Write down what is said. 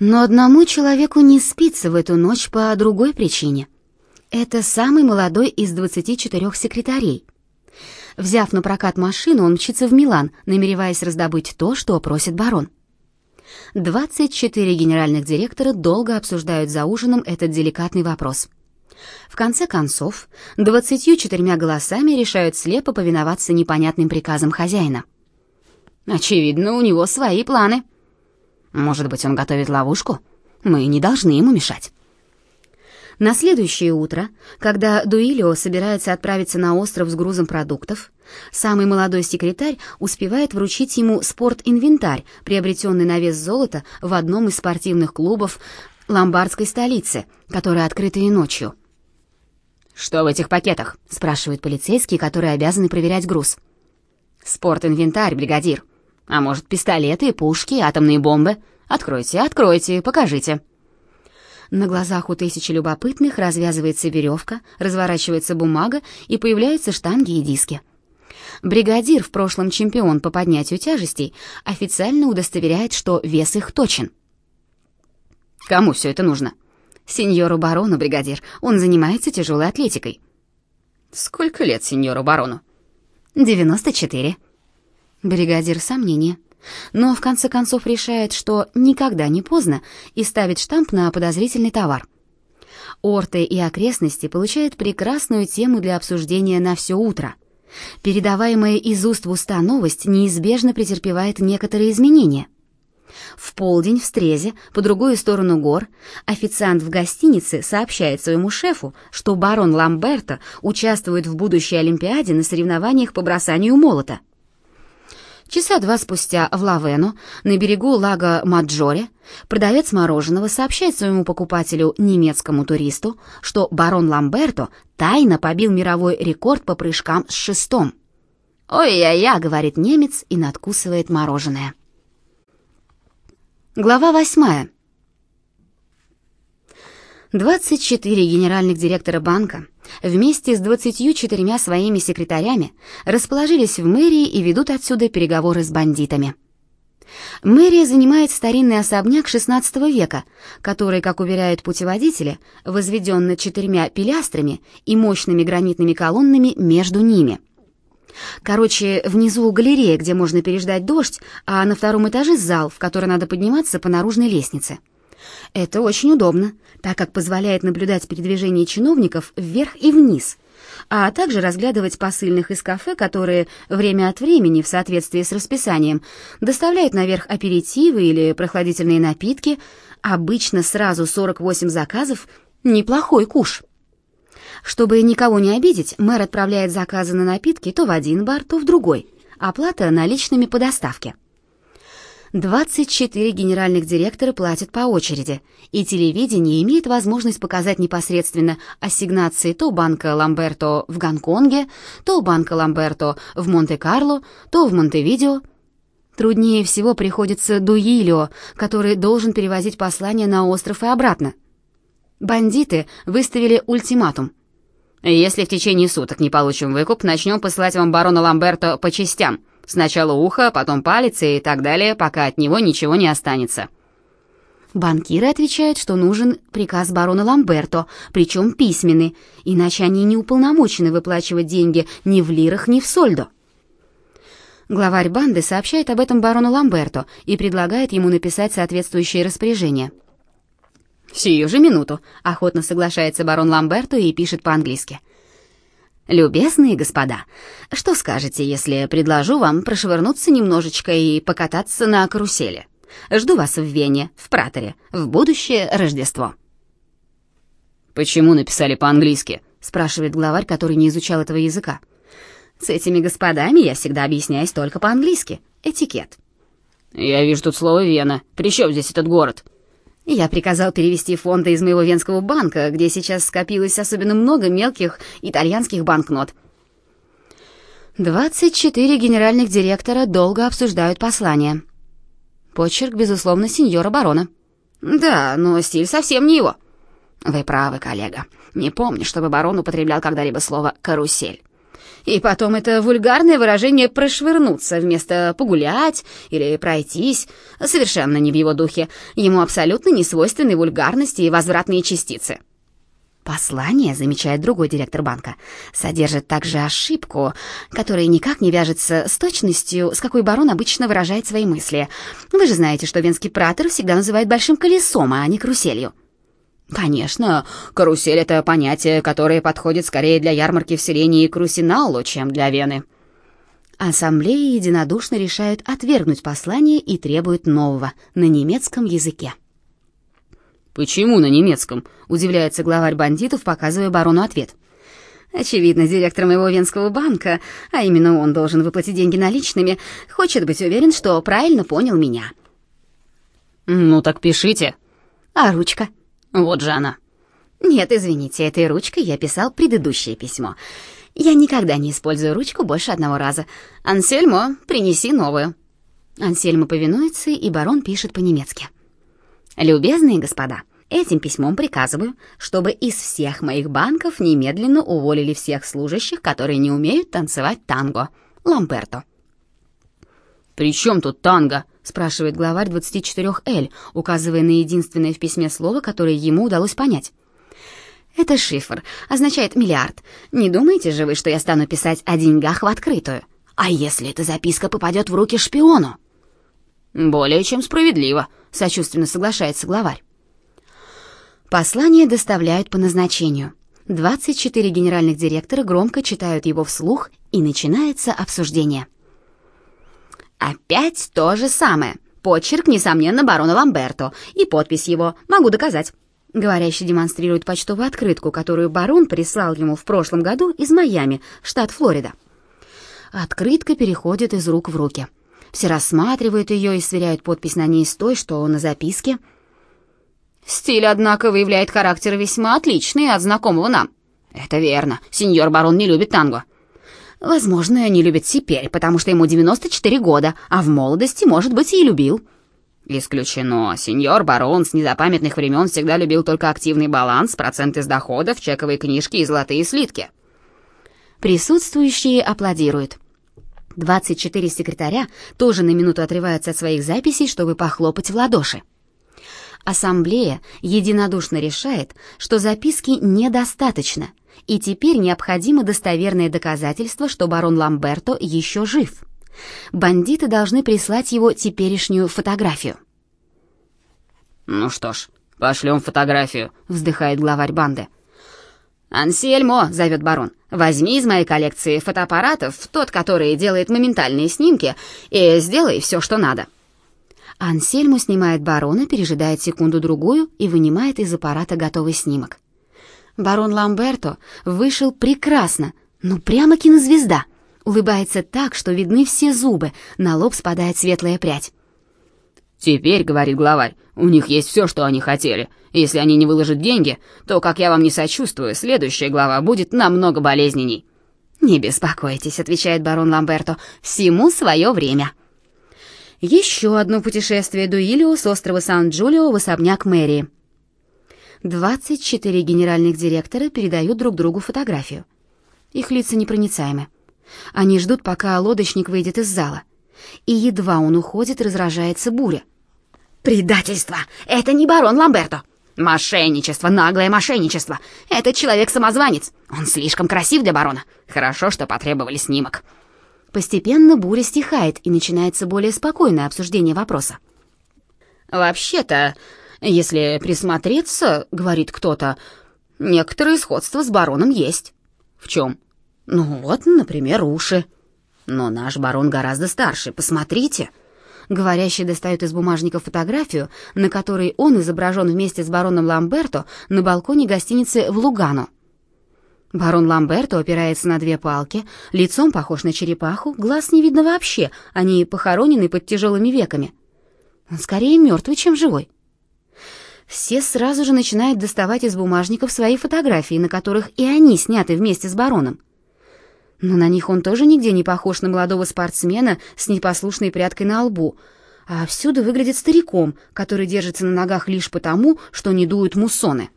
Но одному человеку не спится в эту ночь по другой причине. Это самый молодой из 24 секретарей. Взяв на прокат машину, он мчится в Милан, намереваясь раздобыть то, что просит барон. 24 генеральных директора долго обсуждают за ужином этот деликатный вопрос. В конце концов, 24 голосами решают слепо повиноваться непонятным приказам хозяина. Очевидно, у него свои планы. Может быть, он готовит ловушку? Мы не должны ему мешать. На следующее утро, когда Дуилио собирается отправиться на остров с грузом продуктов, самый молодой секретарь успевает вручить ему спортинвентарь, приобретенный на вес золота в одном из спортивных клубов ломбардской столицы, которые открыты и ночью. «Что в этих пакетах?» — спрашивает полицейский, который обязан проверять груз. «Спортинвентарь, бригадир. А может, пистолеты, пушки, атомные бомбы? Откройте, откройте, покажите». На глазах у тысячи любопытных развязывается веревка, разворачивается бумага и появляются штанги и диски. Бригадир, в прошлом чемпион по поднятию тяжестей, официально удостоверяет, что вес их точен. «Кому все это нужно?» «Сеньору барону, бригадир. Он занимается тяжелой атлетикой». «Сколько лет сеньору барону?» «Девяносто четыре». Бригадир сомнения но в конце концов решает, что никогда не поздно, и ставит штамп на подозрительный товар. Орты и окрестности получают прекрасную тему для обсуждения на все утро. Передаваемая из уст в уста новость неизбежно претерпевает некоторые изменения. В полдень в Стрезе, по другую сторону гор, официант в гостинице сообщает своему шефу, что барон Ламберто участвует в будущей Олимпиаде на соревнованиях по бросанию молота. Часа два спустя в Лавену, на берегу лага Маджоре, продавец мороженого сообщает своему покупателю, немецкому туристу, что барон Ламберто тайно побил мировой рекорд по прыжкам с шестом. «Ой-я-я», — говорит немец и надкусывает мороженое. Глава восьмая. 24 генеральных директора банка вместе с 24 своими секретарями расположились в мэрии и ведут отсюда переговоры с бандитами. Мэрия занимает старинный особняк XVI века, который, как уверяют путеводители, возведен четырьмя пилястрами и мощными гранитными колоннами между ними. Короче, внизу галерея, где можно переждать дождь, а на втором этаже зал, в который надо подниматься по наружной лестнице. Это очень удобно, так как позволяет наблюдать передвижение чиновников вверх и вниз, а также разглядывать посыльных из кафе, которые время от времени, в соответствии с расписанием, доставляют наверх аперитивы или прохладительные напитки, обычно сразу 48 заказов, неплохой куш. Чтобы никого не обидеть, мэр отправляет заказы на напитки то в один бар, то в другой. Оплата наличными по доставке. 24 генеральных директора платят по очереди, и телевидение имеет возможность показать непосредственно ассигнации то банка Ламберто в Гонконге, то банка Ламберто в Монте-Карло, то в Монтевидео. Труднее всего приходится Дуилио, который должен перевозить послание на остров и обратно. Бандиты выставили ультиматум. «Если в течение суток не получим выкуп, начнем посылать вам барона Ламберто по частям», Сначала ухо, потом палец и так далее, пока от него ничего не останется. Банкиры отвечают, что нужен приказ барона Ламберто, причем письменный, иначе они не уполномочены выплачивать деньги ни в лирах, ни в сольдо. Главарь банды сообщает об этом барону Ламберто и предлагает ему написать соответствующее распоряжение. «Сию же минуту», — охотно соглашается барон Ламберто и пишет по-английски — «Любезные господа, что скажете, если предложу вам прошвырнуться немножечко и покататься на карусели? Жду вас в Вене, в Праторе, в будущее Рождество». «Почему написали по-английски?» — спрашивает главарь, который не изучал этого языка. «С этими господами я всегда объясняюсь только по-английски. Этикет». «Я вижу тут слово «Вена». При чем здесь этот город?» Я приказал перевести фонды из моего венского банка, где сейчас скопилось особенно много мелких итальянских банкнот. 24 генеральных директора долго обсуждают послание. Почерк, безусловно, сеньора барона. Да, но стиль совсем не его. Вы правы, коллега. Не помню, чтобы барон употреблял когда-либо слово «карусель». И потом это вульгарное выражение «прошвырнуться» вместо «погулять» или «пройтись» совершенно не в его духе. Ему абсолютно не свойственны вульгарности и возвратные частицы. Послание, замечает другой директор банка, содержит также ошибку, которая никак не вяжется с точностью, с какой барон обычно выражает свои мысли. Вы же знаете, что венский пратор всегда называют большим колесом, а не каруселью. Конечно, карусель — это понятие, которое подходит скорее для ярмарки в селении Крусиналло, чем для Вены. Ассамблея единодушно решает отвергнуть послание и требует нового на немецком языке. «Почему на немецком?» — удивляется главарь бандитов, показывая барону ответ. Очевидно, директор моего венского банка, а именно он должен выплатить деньги наличными, хочет быть уверен, что правильно понял меня. «Ну так пишите». «А ручка?» Вот же она. Нет, извините, этой ручкой я писал предыдущее письмо. Я никогда не использую ручку больше одного раза. Ансельмо, принеси новую. Ансельмо повинуется, и барон пишет по-немецки. Любезные господа, этим письмом приказываю, чтобы из всех моих банков немедленно уволили всех служащих, которые не умеют танцевать танго. Ламберто. «При чем тут танго?» — спрашивает главарь 24Л, указывая на единственное в письме слово, которое ему удалось понять. «Это шифр, означает миллиард. Не думаете же вы, что я стану писать о деньгах в открытую? А если эта записка попадет в руки шпиону?» «Более чем справедливо», — сочувственно соглашается главарь. Послание доставляют по назначению. 24 генеральных директора громко читают его вслух, и начинается обсуждение. Опять то же самое. Почерк, несомненно, барона Ламберто. И подпись его. Могу доказать. Говорящий демонстрирует почтовую открытку, которую барон прислал ему в прошлом году из Майами, штат Флорида. Открытка переходит из рук в руки. Все рассматривают ее и сверяют подпись на ней с той, что на записке. Стиль, однако, выявляет характер весьма отличный от знакомого нам. Это верно. Сеньор барон не любит танго. Возможно, не любит теперь, потому что ему 94 года, а в молодости, может быть, и любил. Исключено. Сеньор барон с незапамятных времен всегда любил только активный баланс, проценты с доходов, чековые книжки и золотые слитки. Присутствующие аплодируют. 24 секретаря тоже на минуту отрываются от своих записей, чтобы похлопать в ладоши. Ассамблея единодушно решает, что записки недостаточно — и теперь необходимо достоверное доказательство, что барон Ламберто еще жив. Бандиты должны прислать его теперешнюю фотографию. «Ну что ж, пошлем фотографию», — вздыхает главарь банды. «Ансельмо», — зовет барон, — «возьми из моей коллекции фотоаппаратов тот, который делает моментальные снимки, и сделай все, что надо». Ансельмо снимает барона, пережидает секунду-другую и вынимает из аппарата готовый снимок. Барон Ламберто вышел прекрасно, ну прямо кинозвезда. Улыбается так, что видны все зубы, на лоб спадает светлая прядь. «Теперь, — говорит главарь, — у них есть все, что они хотели. Если они не выложат деньги, то, как я вам не сочувствую, следующая глава будет намного болезненней». «Не беспокойтесь», — отвечает барон Ламберто, — «всему свое время». Еще одно путешествие Дуилио с острова Сан-Джулио в особняк мэрии. 24 генеральных директора передают друг другу фотографию. Их лица непроницаемы. Они ждут, пока лодочник выйдет из зала. И едва он уходит, разражается буря. «Предательство! Это не барон Ламберто! Мошенничество, наглое мошенничество! Этот человек-самозванец! Он слишком красив для барона! Хорошо, что потребовали снимок!» Постепенно буря стихает, и начинается более спокойное обсуждение вопроса. «Вообще-то, если присмотреться, говорит кто-то, некоторое сходство с бароном есть. В чем? Ну вот, например, уши. Но наш барон гораздо старше, посмотрите. Говорящий достает из бумажника фотографию, на которой он изображен вместе с бароном Ламберто на балконе гостиницы в Лугано. Барон Ламберто опирается на две палки, лицом похож на черепаху, глаз не видно вообще, они похоронены под тяжелыми веками. Он скорее мертвый, чем живой все сразу же начинают доставать из бумажников свои фотографии, на которых и они сняты вместе с бароном. Но на них он тоже нигде не похож на молодого спортсмена с непослушной прядкой на лбу, а всюду выглядит стариком, который держится на ногах лишь потому, что не дуют муссоны.